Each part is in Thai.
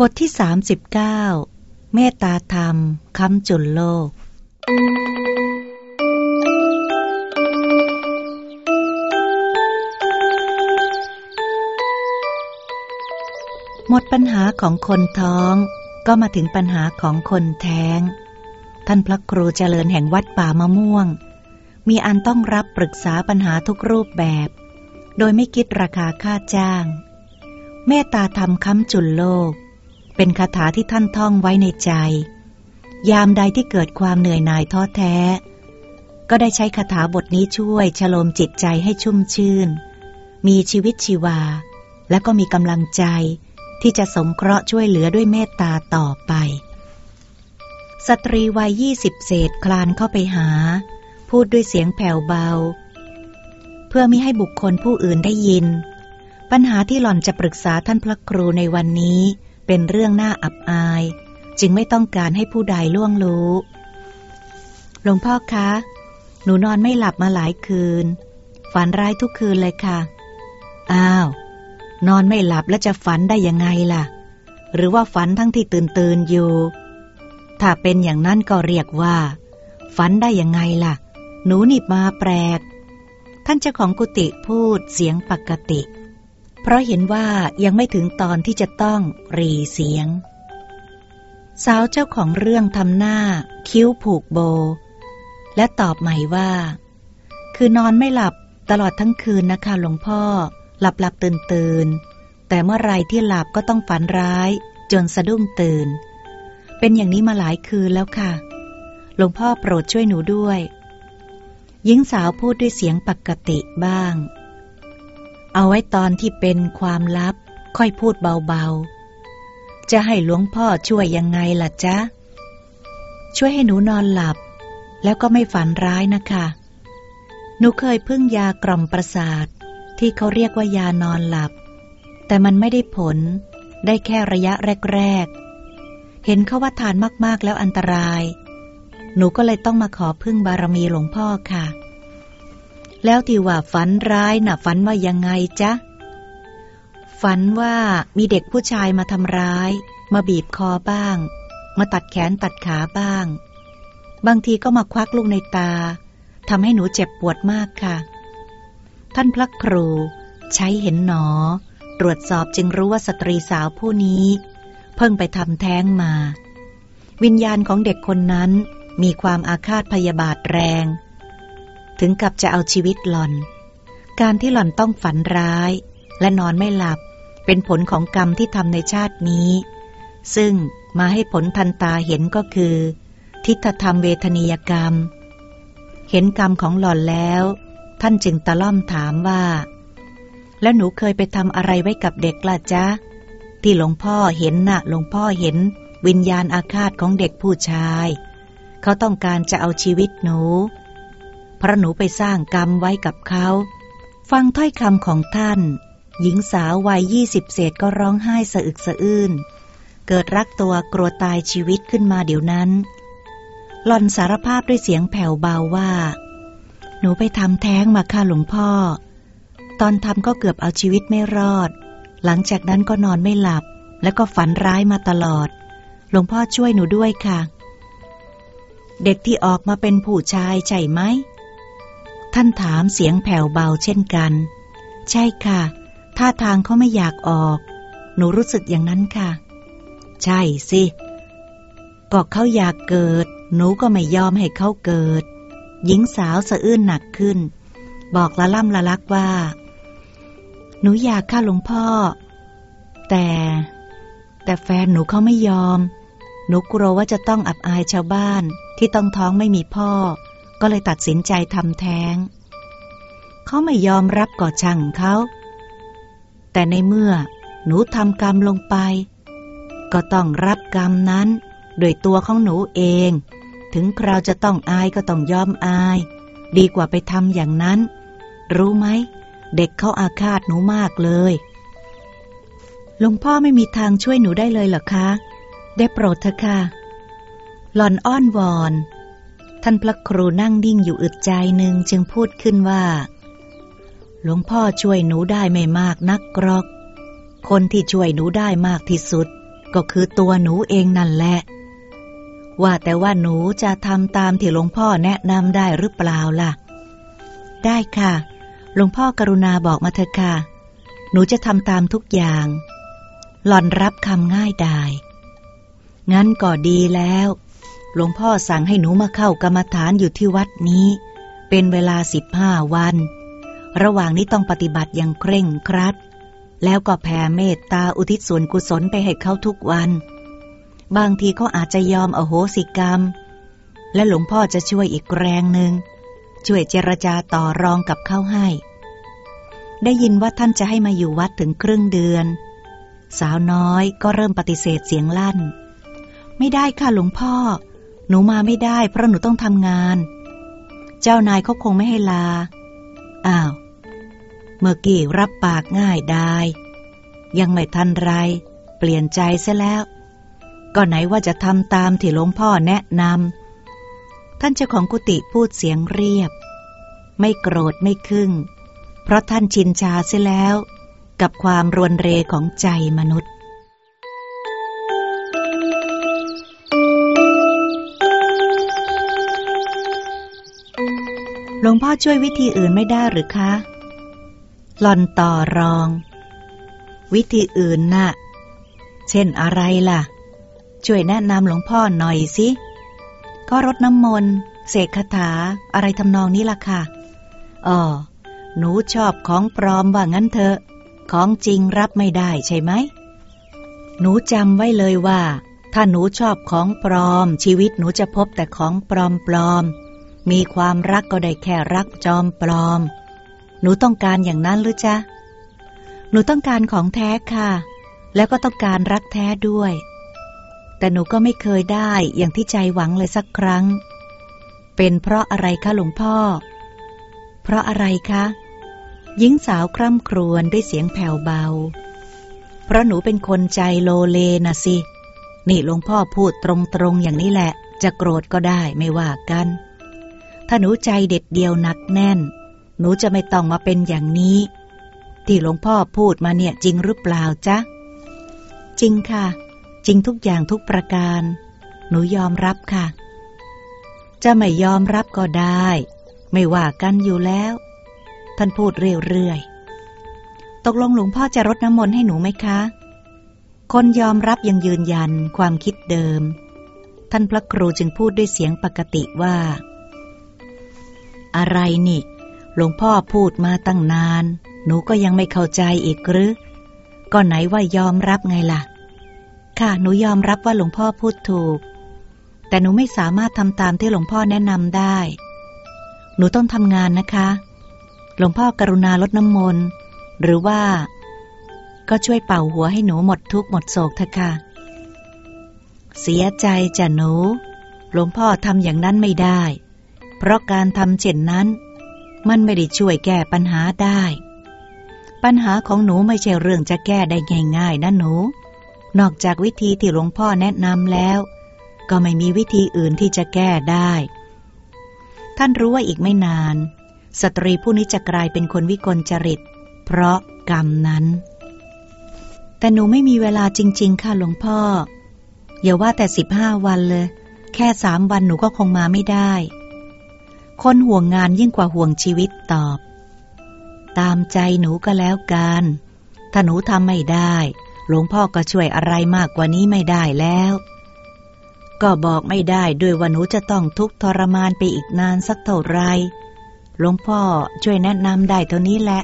บทที่ 39 เมตตาธรรมคำจุนโลก หมดปัญหาของคนท้อง ก็มาถึงปัญหาของคนแท้ง ท่านพระครูเจริญแห่งวัดป่ามะม่วง มีอันต้องรับปรึกษาปัญหาทุกรูปแบบ โดยไม่คิดราคาค่าจ้าง เมตตาธรรมค้ำจุนโลก เป็นคาถาที่ท่านท่องไว้ในใจ ยามใดที่เกิดความเหนื่อยหน่ายท้อแท้ ก็ได้ใช้คาถาบทนี้ช่วยชโลมจิตใจให้ชุ่มชื่น มีชีวิตชีวา และก็มีกำลังใจที่จะสงเคราะห์ช่วยเหลือด้วยเมตตาต่อไป สตรีวัยยี่สิบเศษคลานเข้าไปหา พูดด้วยเสียงแผ่วเบา เพื่อมิให้บุคคลผู้อื่นได้ยิน ปัญหาที่หล่อนจะปรึกษาท่านพระครูในวันนี้ เป็นเรื่องน่าอับอาย จึงไม่ต้องการให้ผู้ใดล่วงรู้ หลวงพ่อคะ หนูนอนไม่หลับมาหลายคืน ฝันร้ายทุกคืนเลยค่ะ อ้าว นอนไม่หลับแล้วจะฝันได้ยังไงล่ะ หรือว่าฝันทั้งที่ตื่นตื่นอยู่ ถ้าเป็นอย่างนั้นก็เรียกว่า ฝันได้ยังไงล่ะ หนูนิบมาแปลก ท่านเจ้าของกุฏิพูดเสียงปกติ เพราะเห็นว่ายังไม่ถึงตอนที่จะต้องรีเสียง สาวเจ้าของเรื่องทำหน้า คิ้วผูกโบ และตอบใหม่ว่า คือนอนไม่หลับตลอดทั้งคืนนะคะหลวงพ่อ หลับหลับตื่นตื่นแต่เมื่อไรที่หลับก็ต้องฝันร้าย จนสะดุ้งตื่น เป็นอย่างนี้มาหลายคืนแล้วค่ะ หลวงพ่อโปรดช่วยหนูด้วย หญิงสาวพูดด้วยเสียงปกติบ้าง เอาไว้ตอนที่เป็นความลับ ค่อยพูดเบาๆ จะให้หลวงพ่อช่วยยังไงล่ะจ๊ะ ช่วยให้หนูนอนหลับ แล้วก็ไม่ฝันร้ายนะคะ หนูเคยพึ่งยากล่อมประสาท ที่เขาเรียกว่ายานอนหลับ แต่มันไม่ได้ผล ได้แค่ระยะแรกๆ เห็นเขาว่าทานมากๆแล้วอันตราย หนูก็เลยต้องมาขอพึ่งบารมีหลวงพ่อค่ะ แล้วที่ว่าฝันร้ายน่ะฝันว่ายังไงจ๊ะ ฝันว่ามีเด็กผู้ชายมาทำร้าย มาบีบคอบ้าง มาตัดแขนตัดขาบ้าง บางทีก็มาควักลูกในตาทำให้หนูเจ็บปวดมากค่ะ ท่านพระครูใช้เห็นหนอ ตรวจสอบจึงรู้ว่าสตรีสาวผู้นี้ เพิ่งไปทำแท้งมา วิญญาณของเด็กคนนั้นมีความอาฆาตพยาบาทแรง ถึงกับจะเอาชีวิตหล่อน การที่หล่อนต้องฝันร้าย และนอนไม่หลับ เป็นผลของกรรมที่ทำในชาตินี้ ซึ่งมาให้ผลทันตาเห็นก็คือ ทิฏฐธรรมเวทนียกรรม เห็นกรรมของหล่อนแล้ว ท่านจึงตะล่อมถามว่า แล้วหนูเคยไปทำอะไรไว้กับเด็กล่ะจ๊ะ ที่หลวงพ่อเห็นนะ่ะหลวงพ่อเห็น วิญญาณอาฆาตของเด็กผู้ชาย เขาต้องการจะเอาชีวิตหนู เพราะหนูไปสร้างกรรมไว้กับเขา ฟังถ้อยคำของท่าน หญิงสาววัยยี่สิบเศษก็ร้องไห้สะอึกสะอื้น เกิดรักตัวกลัวตายชีวิตขึ้นมาเดี๋ยวนั้น หล่อนสารภาพด้วยเสียงแผ่วเบาว่า หนูไปทำแท้งมาค่ะหลวงพ่อ ตอนทำก็เกือบเอาชีวิตไม่รอด หลังจากนั้นก็นอนไม่หลับ แล้วก็ฝันร้ายมาตลอด หลวงพ่อช่วยหนูด้วยค่ะเด็กที่ออกมาเป็นผู้ชายใช่ไหม ท่านถามเสียงแผ่วเบาเช่นกัน ใช่ค่ะ ท่าทางเขาไม่อยากออก หนูรู้สึกอย่างนั้นค่ะ ใช่สิก็เขาอยากเกิด หนูก็ไม่ยอมให้เขาเกิด หญิงสาวสะอื้นหนักขึ้น บอกละล่ำละลักว่า หนูอยากฆ่าหลวงพ่อ แต่ แต่แฟนหนูเขาไม่ยอม หนูกลัวว่าจะต้องอับอายชาวบ้านที่ต้องท้องไม่มีพ่อ ก็เลยตัดสินใจทำแท้ง เขาไม่ยอมรับก่อช่างเขา แต่ในเมื่อหนูทำกรรมลงไป ก็ต้องรับกรรมนั้นโดยตัวของหนูเอง ถึงคราวจะต้องอายก็ต้องยอมอาย ดีกว่าไปทำอย่างนั้น รู้ไหม เด็กเขาอาฆาตหนูมากเลยหลวงพ่อไม่มีทางช่วยหนูได้เลยเหรอคะ ได้โปรดเถอะค่ะ หล่อนอ้อนวอนานพระครูนั่งดิ่งอยู่อึดใจหนึ่งจึงพูดขึ้นว่า หลวงพ่อช่วยหนูได้ไม่มากนักกรอก คนที่ช่วยหนูได้มากที่สุด ก็คือตัวหนูเองนั่นแหละ ว่าแต่ว่าหนูจะทำตามที่หลวงพ่อแนะนำได้หรือเปล่าล่ะ ได้ค่ะ หลวงพ่อกรุณาบอกมาเถอะค่ะ หนูจะทำตามทุกอย่าง หล่อนรับคำง่ายดายงั้นก็ดีแล้ว หลวงพ่อสั่งให้หนูมาเข้ากรรมฐานอยู่ที่วัดนี้ เป็นเวลาสิบห้าวัน ระหว่างนี้ต้องปฏิบัติอย่างเคร่งครัด แล้วก็แผ่เมตตาอุทิศส่วนกุศลไปให้เขาทุกวัน บางทีเขาอาจจะยอมอโหสิกรรม และหลวงพ่อจะช่วยอีกแรงหนึ่งช่วยเจรจาต่อรองกับเขาให้ ได้ยินว่าท่านจะให้มาอยู่วัดถึงครึ่งเดือน สาวน้อยก็เริ่มปฏิเสธเสียงลั่น ไม่ได้ค่ะหลวงพ่อ หนูมาไม่ได้เพราะหนูต้องทำงาน เจ้านายเขาคงไม่ให้ลา อ้าว เมื่อกี้รับปากง่ายได้ ยังไม่ทันไร เปลี่ยนใจซะแล้ว ก็ไหนว่าจะทำตามที่หลวงพ่อแนะนำ ท่านเจ้าของกุฏิพูดเสียงเรียบ ไม่โกรธไม่คึ่ง เพราะท่านชินชาเสียแล้ว กับความรวนเรของใจมนุษย์ หลวงพ่อช่วยวิธีอื่นไม่ได้หรือคะ หลอนต่อรอง วิธีอื่นน่ะ เช่นอะไรล่ะ ช่วยแนะนำหลวงพ่อหน่อยสิ ก็รดน้ำมนต์เสกคาถาอะไรทำนองนี้ล่ะค่ะอ๋อหนูชอบของปลอมว่างั้นเถอะ ของจริงรับไม่ได้ใช่ไหม หนูจำไว้เลยว่า ถ้าหนูชอบของปลอม ชีวิตหนูจะพบแต่ของปลอมปลอม มีความรักก็ได้แค่รักจอมปลอม หนูต้องการอย่างนั้นหรือจ๊ะ หนูต้องการของแท้ค่ะ แล้วก็ต้องการรักแท้ด้วย แต่หนูก็ไม่เคยได้อย่างที่ใจหวังเลยสักครั้ง เป็นเพราะอะไรคะหลวงพ่อ เพราะอะไรคะหญิงสาวคร่ำครวญด้วยเสียงแผ่วเบา เพราะหนูเป็นคนใจโลเลนะสิ นี่หลวงพ่อพูดตรงๆอย่างนี้แหละ จะโกรธก็ได้ไม่ว่ากัน ถ้าหนูใจเด็ดเดียวหนักแน่น หนูจะไม่ต้องมาเป็นอย่างนี้ ที่หลวงพ่อพูดมาเนี่ยจริงหรือเปล่าจ๊ะ จริงค่ะ จริงทุกอย่างทุกประการ หนูยอมรับค่ะ จะไม่ยอมรับก็ได้ ไม่ว่ากันอยู่แล้ว ท่านพูดเรื่อยๆ ตกลงหลวงพ่อจะรดน้ำมนต์ให้หนูไหมคะ คนยอมรับยังยืนยันความคิดเดิม ท่านพระครูจึงพูดด้วยเสียงปกติว่า อะไรนี่ หลวงพ่อพูดมาตั้งนาน หนูก็ยังไม่เข้าใจอีกหรือ ก็ไหนว่ายอมรับไงล่ะ ค่ะ หนูยอมรับว่าหลวงพ่อพูดถูก แต่หนูไม่สามารถทำตามที่หลวงพ่อแนะนำได้ หนูต้องทำงานนะคะ หลวงพ่อกรุณาลดน้ำมนต์ หรือว่า ก็ช่วยเป่าหัวให้หนูหมดทุกข์หมดโศกเถอะค่ะ เสียใจจ้ะหนู หลวงพ่อทำอย่างนั้นไม่ได้ เพราะการทำเช่นนั้น มันไม่ได้ช่วยแก้ปัญหาได้ ปัญหาของหนูไม่ใช่เรื่องจะแก้ได้ง่ายๆนะหนู นอกจากวิธีที่หลวงพ่อแนะนำแล้ว ก็ไม่มีวิธีอื่นที่จะแก้ได้ ท่านรู้ว่าอีกไม่นาน สตรีผู้นี้จะกลายเป็นคนวิกลจริต เพราะกรรมนั้น แต่หนูไม่มีเวลาจริง ๆ ค่ะหลวงพ่ออย่าว่าแต่สิบห้าวันเลย แค่สามวันหนูก็คงมาไม่ได้ คนห่วงงานยิ่งกว่าห่วงชีวิตตอบ ตามใจหนูก็แล้วกัน ถ้าหนูทำไม่ได้ หลวงพ่อก็ช่วยอะไรมากกว่านี้ไม่ได้แล้ว ก็บอกไม่ได้ด้วยว่าหนูจะต้องทุกข์ทรมานไปอีกนานสักเท่าไรหลวงพ่อช่วยแนะนำได้เท่านี้แหละ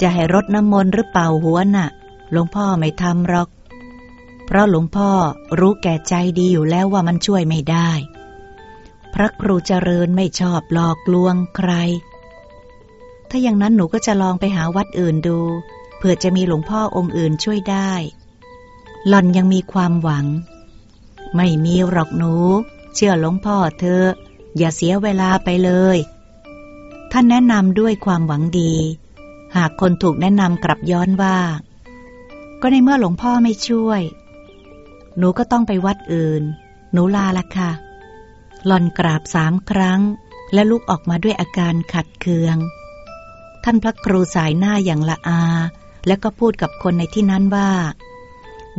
จะให้รดน้ำมนต์หรือเป่าหัวน่ะ หลวงพ่อไม่ทำหรอก เพราะหลวงพ่อรู้แก่ใจดีอยู่แล้วว่ามันช่วยไม่ได้ พระครูเจริญไม่ชอบหลอกลวงใคร ถ้าอย่างนั้นหนูก็จะลองไปหาวัดอื่นดู เผื่อจะมีหลวงพ่อองค์อื่นช่วยได้ หล่อนยังมีความหวัง ไม่มีหรอกหนู เชื่อหลวงพ่อเธอ อย่าเสียเวลาไปเลย ท่านแนะนำด้วยความหวังดี หากคนถูกแนะนำกลับย้อนว่า ก็ในเมื่อหลวงพ่อไม่ช่วย หนูก็ต้องไปวัดอื่น หนูลาละค่ะ หล่อนกราบสามครั้ง และลุกออกมาด้วยอาการขัดเคือง ท่านพระครูสายหน้าอย่างละอา แล้วก็พูดกับคนในที่นั้นว่า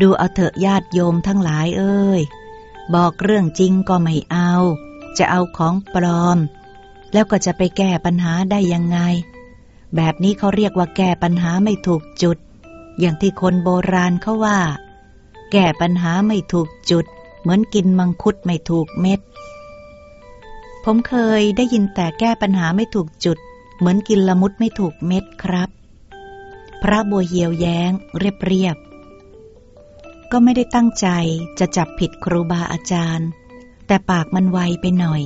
ดูเอาเถอะญาติโยมทั้งหลายเอ้ย บอกเรื่องจริงก็ไม่เอา จะเอาของปลอม แล้วก็จะไปแก้ปัญหาได้ยังไง แบบนี้เขาเรียกว่าแก้ปัญหาไม่ถูกจุด อย่างที่คนโบราณเขาว่า แก้ปัญหาไม่ถูกจุด เหมือนกินมังคุดไม่ถูกเม็ด ผมเคยได้ยินแต่แก้ปัญหาไม่ถูกจุด เหมือนกินละมุดไม่ถูกเม็ดครับ พระบัวเหียวแย้ง เรียบเรียบ ก็ไม่ได้ตั้งใจจะจับผิดครูบาอาจารย์ แต่ปากมันไวไปหน่อย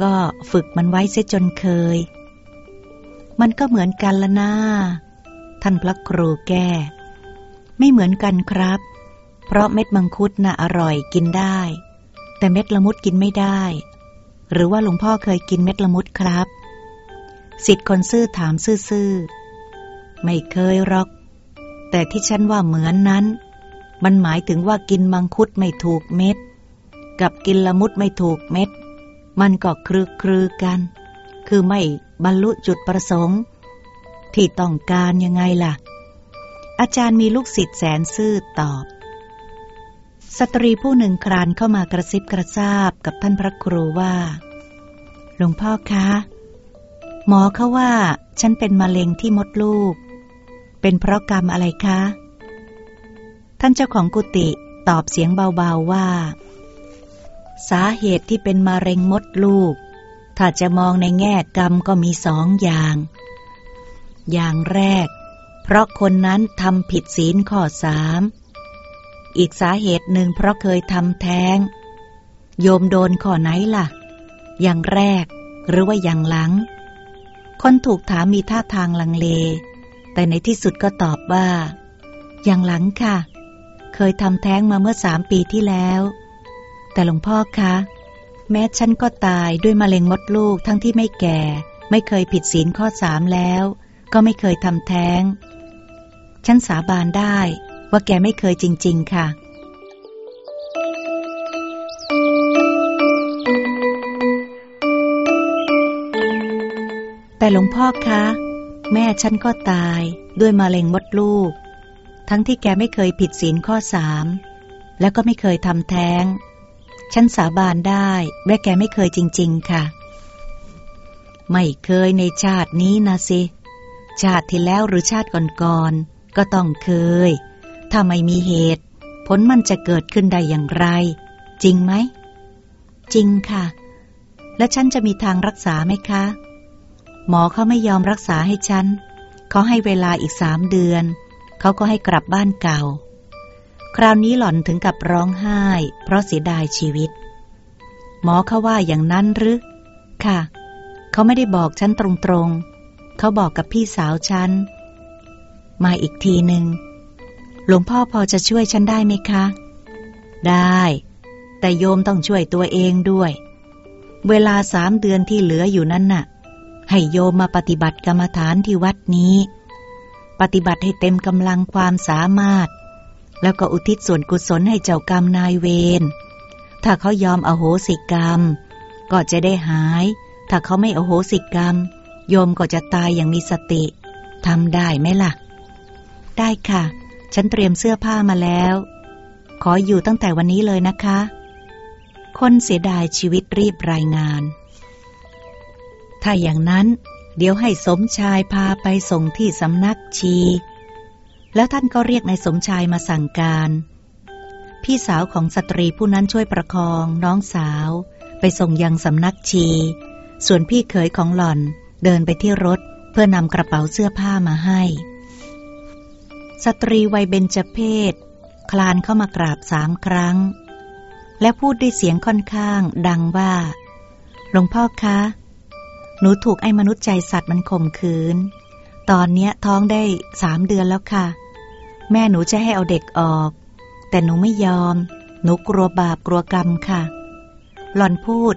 ก็ฝึกมันไว้เสียจนเคย มันก็เหมือนกันละนาท่านพระครูแก้ ไม่เหมือนกันครับ เพราะเม็ดมังคุดน่ะอร่อยกินได้ แต่เม็ดละมุดกินไม่ได้ หรือว่าหลวงพ่อเคยกินเม็ดละมุดครับสิทธิ์คนซื่อถามซื่อๆไม่เคยหรอก แต่ที่ฉันว่าเหมือนนั้น มันหมายถึงว่ากินมังคุดไม่ถูกเม็ด กับกินละมุดไม่ถูกเม็ด มันก็คลือคลือกัน คือไม่บรรลุจุดประสงค์ ที่ต้องการยังไงล่ะ อาจารย์มีลูกศิษย์แสนซื่อตอบ สตรีผู้หนึ่งครานเข้ามากระซิบกระซาบกับท่านพระครูว่า หลวงพ่อคะ หมอเขาว่า ฉันเป็นมะเร็งที่มดลูก เป็นเพราะกรรมอะไรคะ ท่านเจ้าของกุฏิตอบเสียงเบาๆว่า สาเหตุที่เป็นมะเร็งมดลูก ถ้าจะมองในแง่กรรมก็มีสองอย่าง อย่างแรก เพราะคนนั้นทำผิดศีลข้อสาม อีกสาเหตุหนึ่งเพราะเคยทำแท้ง โยมโดนข้อไหนล่ะ อย่างแรกหรือว่าอย่างหลัง คนถูกถามมีท่าทางลังเล แต่ในที่สุดก็ตอบว่า อย่างหลังค่ะ เคยทำแท้งมาเมื่อสามปีที่แล้ว แต่หลวงพ่อคะ แม้ฉันก็ตายด้วยมะเร็งมดลูกทั้งที่ไม่แก่ ไม่เคยผิดศีลข้อสามแล้ว ก็ไม่เคยทำแท้ง ฉันสาบานได้ ว่าแกไม่เคยจริง ๆ ค่ะ แต่หลวงพ่อคะ แม่ฉันก็ตายด้วยมะเร็งมดลูก ทั้งที่แกไม่เคยผิดศีลข้อสามแล้วก็ไม่เคยทำแท้ง ฉันสาบานได้ว่าแกไม่เคยจริง ๆ ค่ะ ไม่เคยในชาตินี้นะสิ ชาติที่แล้วหรือชาติก่อนๆก็ต้องเคย ถ้าไม่มีเหตุ ผลมันจะเกิดขึ้นได้อย่างไร จริงไหม จริงค่ะ และฉันจะมีทางรักษาไหมคะ หมอเขาไม่ยอมรักษาให้ฉัน เขาให้เวลาอีกสามเดือน เขาก็ให้กลับบ้านเก่า คราวนี้หล่อนถึงกับร้องไห้ เพราะเสียดายชีวิต หมอเขาว่าอย่างนั้นหรือ ค่ะ เขาไม่ได้บอกฉันตรงๆ เขาบอกกับพี่สาวฉัน มาอีกทีหนึ่ง หลวงพ่อพอจะช่วยฉันได้ไหมคะ ได้ แต่โยมต้องช่วยตัวเองด้วย เวลาสามเดือนที่เหลืออยู่นั้นน่ะ ให้โยมมาปฏิบัติกรรมฐานที่วัดนี้ ปฏิบัติให้เต็มกำลังความสามารถ แล้วก็อุทิศส่วนกุศลให้เจ้ากรรมนายเวร ถ้าเขายอมอโหสิกรรม ก็จะได้หาย ถ้าเขาไม่อโหสิกรรม โยมก็จะตายอย่างมีสติทำได้ไหมล่ะ ได้ค่ะ ฉันเตรียมเสื้อผ้ามาแล้ว ขออยู่ตั้งแต่วันนี้เลยนะคะ คนเสียดายชีวิตรีบรายงาน ถ้าอย่างนั้น เดี๋ยวให้สมชายพาไปส่งที่สำนักชี แล้วท่านก็เรียกนายสมชายมาสั่งการ พี่สาวของสตรีผู้นั้นช่วยประคองน้องสาว ไปส่งยังสำนักชี ส่วนพี่เขยของหล่อนเดินไปที่รถเพื่อนำกระเป๋าเสื้อผ้ามาให้ สตรีวัยเบญจเพศคลานเข้ามากราบสามครั้ง และพูดด้วยเสียงค่อนข้าง ดังว่า หลวงพ่อคะ หนูถูกไอ้มนุษย์ใจสัตว์มันข่มขืน ตอนเนี้ยท้องได้สามเดือนแล้วค่ะ แม่หนูจะให้เอาเด็กออก แต่หนูไม่ยอม หนูกลัวบาปกลัวกรรมค่ะ หล่อนพูด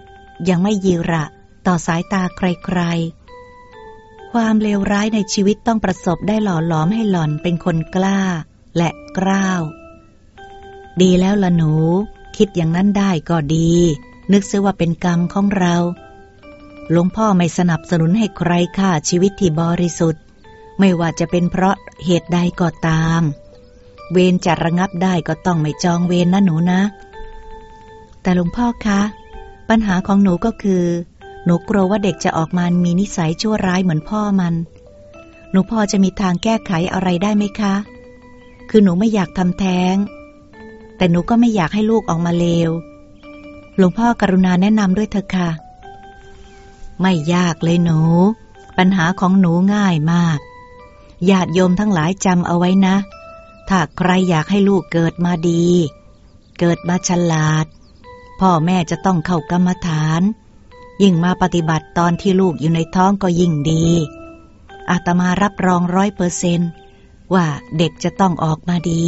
ยังไม่ยีระต่อสายตาใครๆ ความเลวร้ายในชีวิตต้องประสบได้หล่อหลอมให้หล่อนเป็นคนกล้า และกล้าว ดีแล้วละหนู คิดอย่างนั้นได้ก็ดี นึกซะว่าเป็นกรรมของเราหลวงพ่อไม่สนับสนุนให้ใครฆ่าชีวิตที่บริสุทธิ์ ไม่ว่าจะเป็นเพราะเหตุใดก็ตาม เวรจะระงับได้ก็ต้องไม่จองเวรนะหนูนะ แต่หลวงพ่อคะ ปัญหาของหนูก็คือ หนูกลัวว่าเด็กจะออกมามีนิสัยชั่วร้ายเหมือนพ่อมัน หนูพอจะมีทางแก้ไขอะไรได้ไหมคะ คือหนูไม่อยากทำแท้ง แต่หนูก็ไม่อยากให้ลูกออกมาเลว หลวงพ่อกรุณาแนะนำด้วยเถอะค่ะ ไม่ยากเลยหนู ปัญหาของหนูง่ายมาก ญาติโยมทั้งหลายจำเอาไว้นะ ถ้าใครอยากให้ลูกเกิดมาดี เกิดมาฉลาด พ่อแม่จะต้องเข้ากรรมฐาน ยิ่งมาปฏิบัติตอนที่ลูกอยู่ในท้องก็ยิ่งดี อาตมารับรองร้อยเปอร์เซนว่าเด็กจะต้องออกมาดี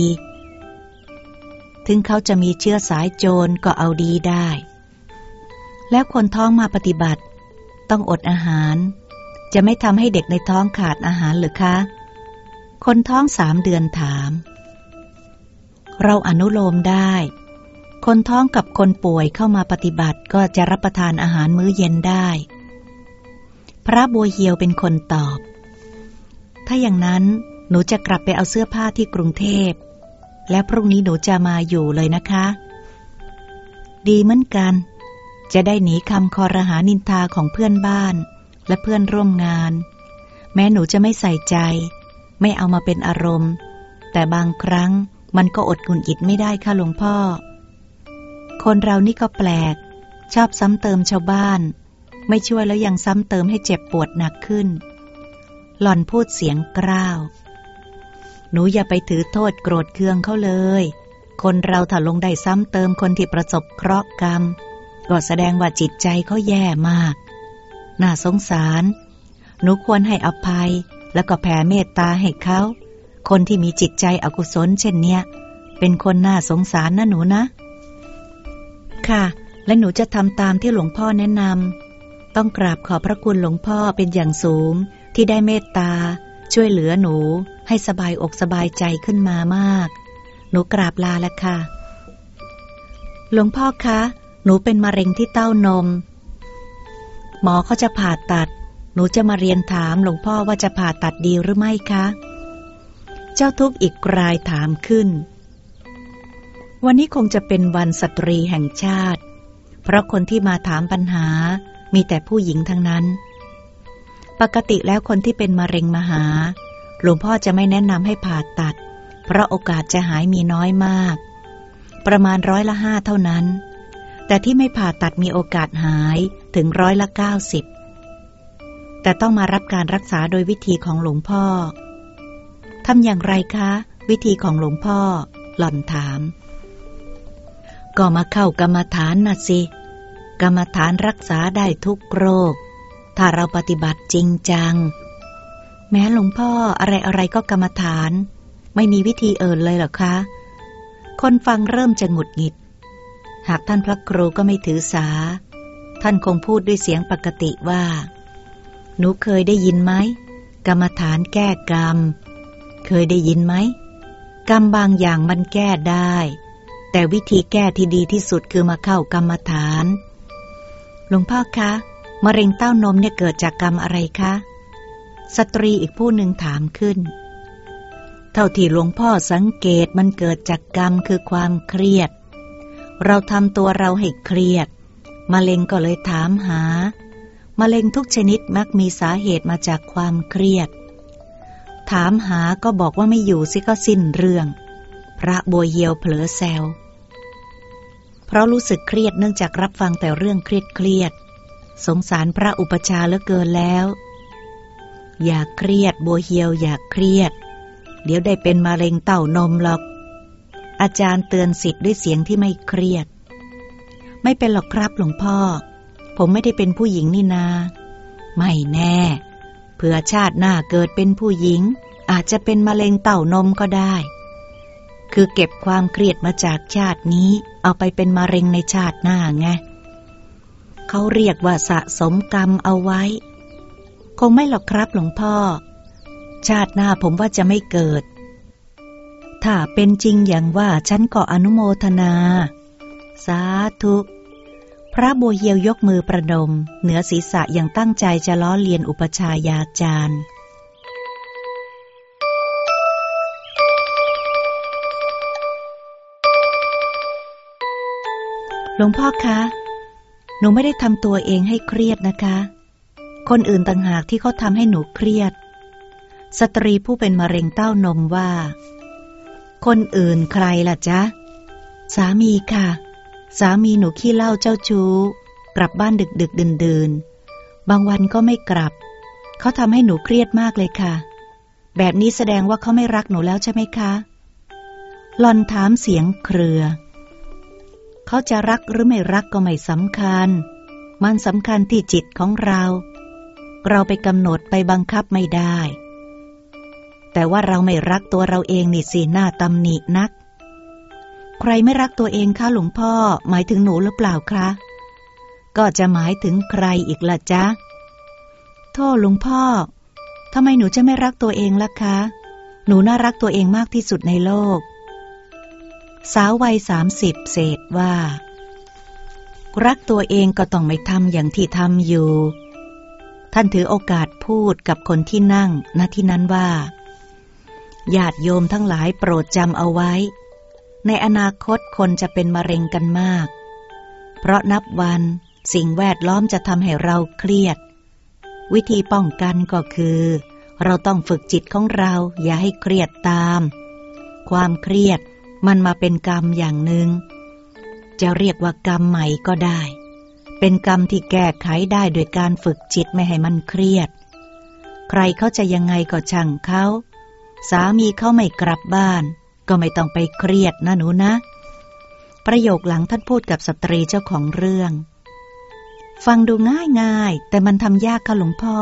ถึงเขาจะมีเชื้อสายโจรก็เอาดีได้ แล้วคนท้องมาปฏิบัติ ต้องอดอาหาร จะไม่ทำให้เด็กในท้องขาดอาหารหรือคะ คนท้องสามเดือนถาม เราอนุโลมได้ คนท้องกับคนป่วยเข้ามาปฏิบัติก็จะรับประทานอาหารมื้อเย็นได้ พระบัวเฮียวเป็นคนตอบ ถ้าอย่างนั้นหนูจะกลับไปเอาเสื้อผ้าที่กรุงเทพ และพรุ่งนี้หนูจะมาอยู่เลยนะคะ ดีเหมือนกัน จะได้หนีคำคอรหานินทาของเพื่อนบ้าน และเพื่อนร่วมงาน แม้หนูจะไม่ใส่ใจ ไม่เอามาเป็นอารมณ์ แต่บางครั้งมันก็อดกุนอิดไม่ได้ค่ะหลวงพ่อ คนเรานี่ก็แปลก ชอบซ้ำเติมชาวบ้าน ไม่ช่วยแล้วยังซ้ำเติมให้เจ็บปวดหนักขึ้น หล่อนพูดเสียงกร้าว หนูอย่าไปถือโทษโกรธเคืองเขาเลย คนเราถ้าลงได้ซ้ำเติมคนที่ประสบเคราะห์กรรม ก็แสดงว่าจิตใจเขาแย่มาก น่าสงสาร หนูควรให้อภัยแล้วก็แผ่เมตตาให้เขา คนที่มีจิตใจอกุศลเช่นเนี้ย เป็นคนน่าสงสารนะหนูนะ ค่ะ และหนูจะทำตามที่หลวงพ่อแนะนำต้องกราบขอพระคุณหลวงพ่อเป็นอย่างสูง ที่ได้เมตตา ช่วยเหลือหนู ให้สบายอกสบายใจขึ้นมามาก หนูกราบลาแล้วค่ะ หลวงพ่อคะ หนูเป็นมะเร็งที่เต้านม หมอเขาจะผ่าตัด หนูจะมาเรียนถามหลวงพ่อว่าจะผ่าตัดดีหรือไม่คะ เจ้าทุกข์อีกรายถามขึ้น วันนี้คงจะเป็นวันสตรีแห่งชาติ เพราะคนที่มาถามปัญหามีแต่ผู้หญิงทั้งนั้น ปกติแล้วคนที่เป็นมะเร็งมหา หลวงพ่อจะไม่แนะนำให้ผ่าตัด เพราะโอกาสจะหายมีน้อยมาก ประมาณร้อยละห้าเท่านั้น แต่ที่ไม่ผ่าตัดมีโอกาสหายถึงร้อยละเก้าสิบแต่ต้องมารับการรักษาโดยวิธีของหลวงพ่อทำอย่างไรคะ วิธีของหลวงพ่อ หล่อนถาม ก็มาเข้ากรรมฐานนะสิ กรรมฐานรักษาได้ทุกโรค ถ้าเราปฏิบัติจริงจัง แม้หลวงพ่ออะไรอะไรก็กรรมฐาน ไม่มีวิธีเอื่นเลยหรอคะ คนฟังเริ่มจะหงุดหงิด หากท่านพระครูก็ไม่ถือสา ท่านคงพูดด้วยเสียงปกติว่า หนูเคยได้ยินไหม กรรมฐานแก้กรรม เคยได้ยินไหม กรรมบางอย่างมันแก้ได้ แต่วิธีแก้ที่ดีที่สุดคือมาเข้ากรรมฐาน หลวงพ่อคะ มะเร็งเต้านมเนี่ยเกิดจากกรรมอะไรคะ สตรีอีกผู้หนึ่งถามขึ้น เท่าที่หลวงพ่อสังเกตมันเกิดจากกรรมคือความเครียด เราทำตัวเราให้เครียด มะเร็งก็เลยถามหา มะเร็งทุกชนิดมักมีสาเหตุมาจากความเครียด ถามหาก็บอกว่าไม่อยู่สิก็สิ้นเรื่อง พระบัวเหียวเผลอแซว เพราะรู้สึกเครียดเนื่องจากรับฟังแต่เรื่องเครียดเครียด สงสารพระอุปชาเหลือเกินแล้ว อย่าเครียดบัวเหียวอย่าเครียด เดี๋ยวได้เป็นมะเร็งเต้านมหรอก อาจารย์เตือนสิทธิ์ด้วยเสียงที่ไม่เครียด ไม่เป็นหรอกครับหลวงพ่อ ผมไม่ได้เป็นผู้หญิงนี่นา ไม่แน่ เผื่อชาติหน้าเกิดเป็นผู้หญิง อาจจะเป็นมะเร็งเต่านมก็ได้ คือเก็บความเครียดมาจากชาตินี้ เอาไปเป็นมะเร็งในชาติหน้าไงเขาเรียกว่าสะสมกรรมเอาไว้ คงไม่หรอกครับหลวงพ่อ ชาติหน้าผมว่าจะไม่เกิด ถ้าเป็นจริงอย่างว่าฉันก็อนุโมทนา สาธุ พระบัวเยียวยกมือประดมเหนือศีรษะอย่างตั้งใจจะล้อเลียนอุปชายาจารย์ หลวงพ่อคะ หนูไม่ได้ทำตัวเองให้เครียดนะคะ คนอื่นต่างหากที่เขาทำให้หนูเครียด สตรีผู้เป็นมะเร็งเต้านมว่า คนอื่นใครล่ะจ๊ะ สามีค่ะ สามีหนูขี้เล้าเจ้าชู้ กลับบ้านดึกดึกดื่นดื่นบางวันก็ไม่กลับ เขาทำให้หนูเครียดมากเลยค่ะ แบบนี้แสดงว่าเขาไม่รักหนูแล้วใช่ไหมคะ หลอนถามเสียงเครือ เขาจะรักหรือไม่รักก็ไม่สำคัญ มันสำคัญที่จิตของเรา เราไปกำหนดไปบังคับไม่ได้ แต่ว่าเราไม่รักตัวเราเองนี่สิหน้าตำหนินัก ใครไม่รักตัวเองคะหลวงพ่อ หมายถึงหนูหรือเปล่าคะก็จะหมายถึงใครอีกล่ะจ๊ะ โทษหลวงพ่อ ทำไมหนูจะไม่รักตัวเองล่ะคะ หนูน่ารักตัวเองมากที่สุดในโลก สาววัยสามสิบเศษว่า รักตัวเองก็ต้องไม่ทำอย่างที่ทำอยู่ ท่านถือโอกาสพูดกับคนที่นั่งณที่นั้นว่าญาติโยมทั้งหลายโปรดจำเอาไว้ ในอนาคตคนจะเป็นมะเร็งกันมาก เพราะนับวันสิ่งแวดล้อมจะทำให้เราเครียด วิธีป้องกันก็คือ เราต้องฝึกจิตของเราอย่าให้เครียดตาม ความเครียด มันมาเป็นกรรมอย่างหนึง่ง จะเรียกว่ากรรมใหม่ก็ได้ เป็นกรรมที่แก้ไขได้โดยการฝึกจิตไม่ให้มันเครียด ใครเขาจะยังไงก็ช่างเขา สามีเขาไม่กลับบ้าน ก็ไม่ต้องไปเครียดนะหนูนะ ประโยคหลังท่านพูดกับสตรีเจ้าของเรื่อง ฟังดูง่ายง่ายแต่มันทำยากค่ะหลวงพ่อ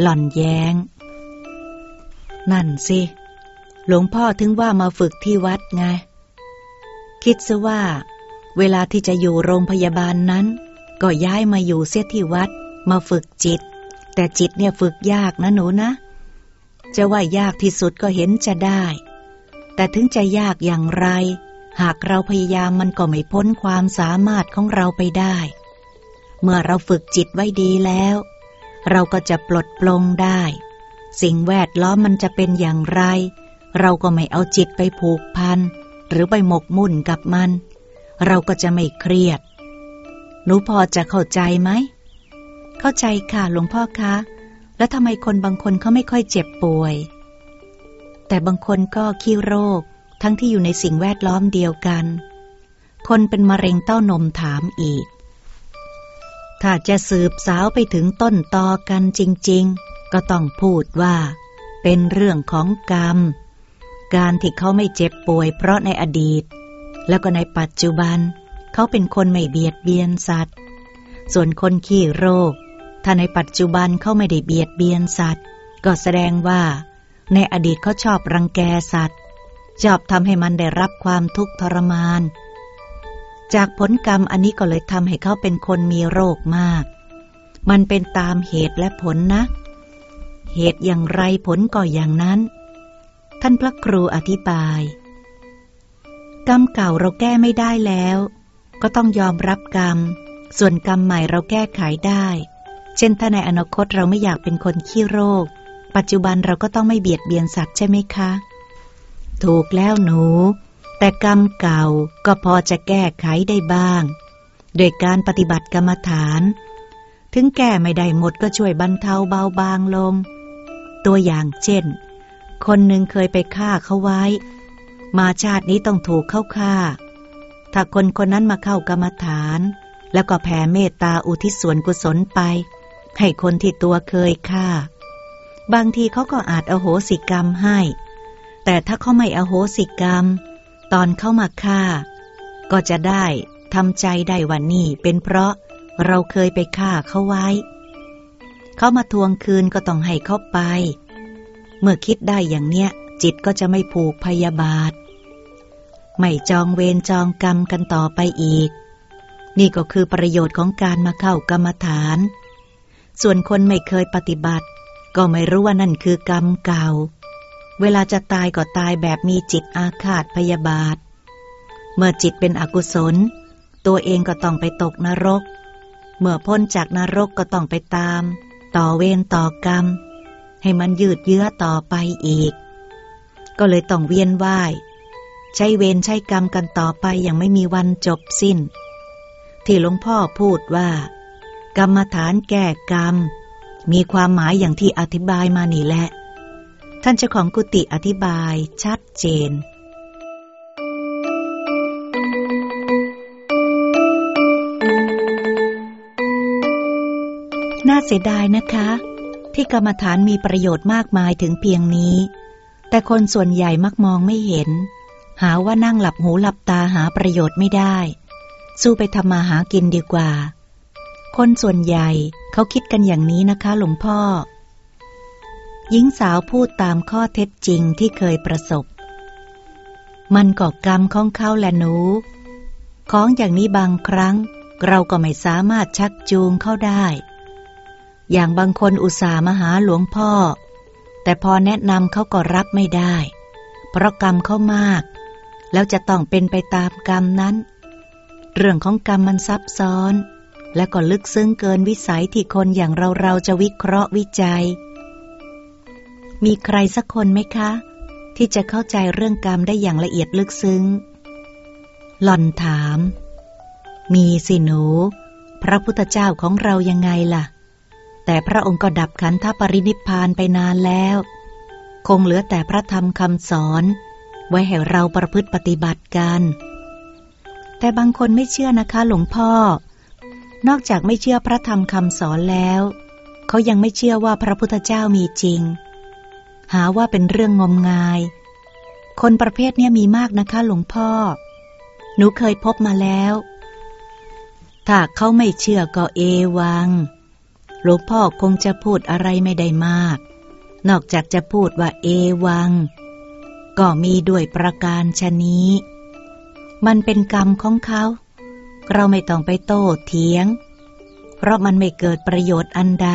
หล่อนแยง้ง นั่นสิ หลวงพ่อถึงว่ามาฝึกที่วัดไง คิดซะว่า เวลาที่จะอยู่โรงพยาบาลนั้น ก็ย้ายมาอยู่เสียที่วัด มาฝึกจิต แต่จิตเนี่ยฝึกยากนะหนูนะ จะว่ายากที่สุดก็เห็นจะได้ แต่ถึงจะยากอย่างไร หากเราพยายามมันก็ไม่พ้นความสามารถของเราไปได้ เมื่อเราฝึกจิตไว้ดีแล้ว เราก็จะปลดปลงได้ สิ่งแวดล้อมมันจะเป็นอย่างไร เราก็ไม่เอาจิตไปผูกพันหรือไปหมกมุ่นกับมัน เราก็จะไม่เครียด หนูพอจะเข้าใจไหม เข้าใจค่ะหลวงพ่อคะ แล้วทำไมคนบางคนเขาไม่ค่อยเจ็บป่วย แต่บางคนก็ขี้โรค ทั้งที่อยู่ในสิ่งแวดล้อมเดียวกัน คนเป็นมะเร็งเต้านมถามอีก ถ้าจะสืบสาวไปถึงต้นตอกันจริง ๆ ก็ต้องพูดว่า เป็นเรื่องของกรรม การที่เขาไม่เจ็บป่วยเพราะในอดีต แล้วก็ในปัจจุบัน เขาเป็นคนไม่เบียดเบียนสัตว์ ส่วนคนขี้โรค ถ้าในปัจจุบันเขาไม่ได้เบียดเบียนสัตว์ ก็แสดงว่า ในอดีตเขาชอบรังแกสัตว์ชอบทำให้มันได้รับความทุกข์ทรมาน จากผลกรรมอันนี้ก็เลยทำให้เขาเป็นคนมีโรคมาก มันเป็นตามเหตุและผลนะ เหตุอย่างไรผลก็อย่างนั้น ท่านพระครูอธิบาย กรรมเก่าเราแก้ไม่ได้แล้ว ก็ต้องยอมรับกรรม ส่วนกรรมใหม่เราแก้ไขได้ เช่นถ้าในอนาคตเราไม่อยากเป็นคนขี้โรค ปัจจุบันเราก็ต้องไม่เบียดเบียนสัตว์ใช่ไหมคะ ถูกแล้วหนู แต่กรรมเก่าก็พอจะแก้ไขได้บ้าง โดยการปฏิบัติกรรมฐาน ถึงแก้ไม่ได้หมดก็ช่วยบรรเทาเบาบางลง ตัวอย่างเช่น คนหนึ่งเคยไปฆ่าเขาไว้ มาชาตินี้ต้องถูกเข้าฆ่า ถ้าคนคนนั้นมาเข้ากรรมฐาน แล้วก็แผ่เมตตาอุทิศส่วนกุศลไป ให้คนที่ตัวเคยฆ่า บางทีเขาก็อาจอโหสิกรรมให้ แต่ถ้าเขาไม่อโหสิกรรม ตอนเข้ามาฆ่า ก็จะได้ทำใจได้วันนี้เป็นเพราะเราเคยไปฆ่าเขาไว้ เขามาทวงคืนก็ต้องให้เขาไป เมื่อคิดได้อย่างเนี้ย จิตก็จะไม่ผูกพยาบาท ไม่จองเวรจองกรรมกันต่อไปอีก นี่ก็คือประโยชน์ของการมาเข้ากรรมฐาน ส่วนคนไม่เคยปฏิบัติ ก็ไม่รู้ว่านั่นคือกรรมเก่า เวลาจะตายก็ตายแบบมีจิตอาฆาตพยาบาท เมื่อจิตเป็นอกุศล ตัวเองก็ต้องไปตกนรก เมื่อพ้นจากนรกก็ต้องไปตาม ต่อเวรต่อกรรม ให้มันยืดเยื้อต่อไปอีก ก็เลยต้องเวียนว่าย ใช้เวรใช้กรรมกันต่อไปอย่างไม่มีวันจบสิ้น ที่หลวงพ่อพูดว่า กรรมฐานแก้กรรม มีความหมายอย่างที่อธิบายมานี่แหละ ท่านเจ้าของกุฏิอธิบายชัดเจนน่าเสียดายนะคะ ที่กรรมฐานมีประโยชน์มากมายถึงเพียงนี้ แต่คนส่วนใหญ่มักมองไม่เห็น หาว่านั่งหลับหูหลับตาหาประโยชน์ไม่ได้ สู้ไปทำมาหากินดีกว่า คนส่วนใหญ่เขาคิดกันอย่างนี้นะคะหลวงพ่อ หญิงสาวพูดตามข้อเท็จจริงที่เคยประสบ มันก่อกรรมของเขาและหนู ของอย่างนี้บางครั้ง เราก็ไม่สามารถชักจูงเข้าได้ อย่างบางคนอุตส่าห์มาหาหลวงพ่อ แต่พอแนะนำเขาก็รับไม่ได้ เพราะกรรมเขามาก แล้วจะต้องเป็นไปตามกรรมนั้น เรื่องของกรรมมันซับซ้อน และก็ลึกซึ้งเกินวิสัยที่คนอย่างเราเราจะวิเคราะห์วิจัย มีใครสักคนไหมคะ ที่จะเข้าใจเรื่องกรรมได้อย่างละเอียดลึกซึ้ง หล่อนถาม มีสิหนู พระพุทธเจ้าของเรายังไงล่ะ แต่พระองค์ก็ดับขันธปรินิพพานไปนานแล้ว คงเหลือแต่พระธรรมคำสอน ไว้ให้เราประพฤติปฏิบัติกัน แต่บางคนไม่เชื่อนะคะหลวงพ่อ นอกจากไม่เชื่อพระธรรมคำสอนแล้ว เขายังไม่เชื่อว่าพระพุทธเจ้ามีจริง หาว่าเป็นเรื่องงมงาย คนประเภทนี้มีมากนะคะหลวงพ่อ หนูเคยพบมาแล้ว ถ้าเขาไม่เชื่อก็เอวัง หลวงพ่อคงจะพูดอะไรไม่ได้มาก นอกจากจะพูดว่าเอวัง ก็มีด้วยประการชนี้ มันเป็นกรรมของเขา เราไม่ต้องไปโต้เถียง เพราะมันไม่เกิดประโยชน์อันใด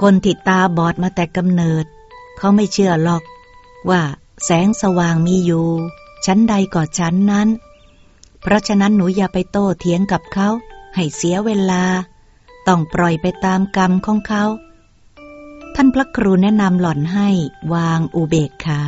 คนที่ตาบอดมาแต่กำเนิด เขาไม่เชื่อหรอกว่าแสงสว่างมีอยู่ ชั้นใดก็ชั้นนั้น เพราะฉะนั้นหนูอย่าไปโต้เถียงกับเขา ให้เสียเวลา ต้องปล่อยไปตามกรรมของเขา ท่านพระครูแนะนำหล่อนให้วางอุเบกขา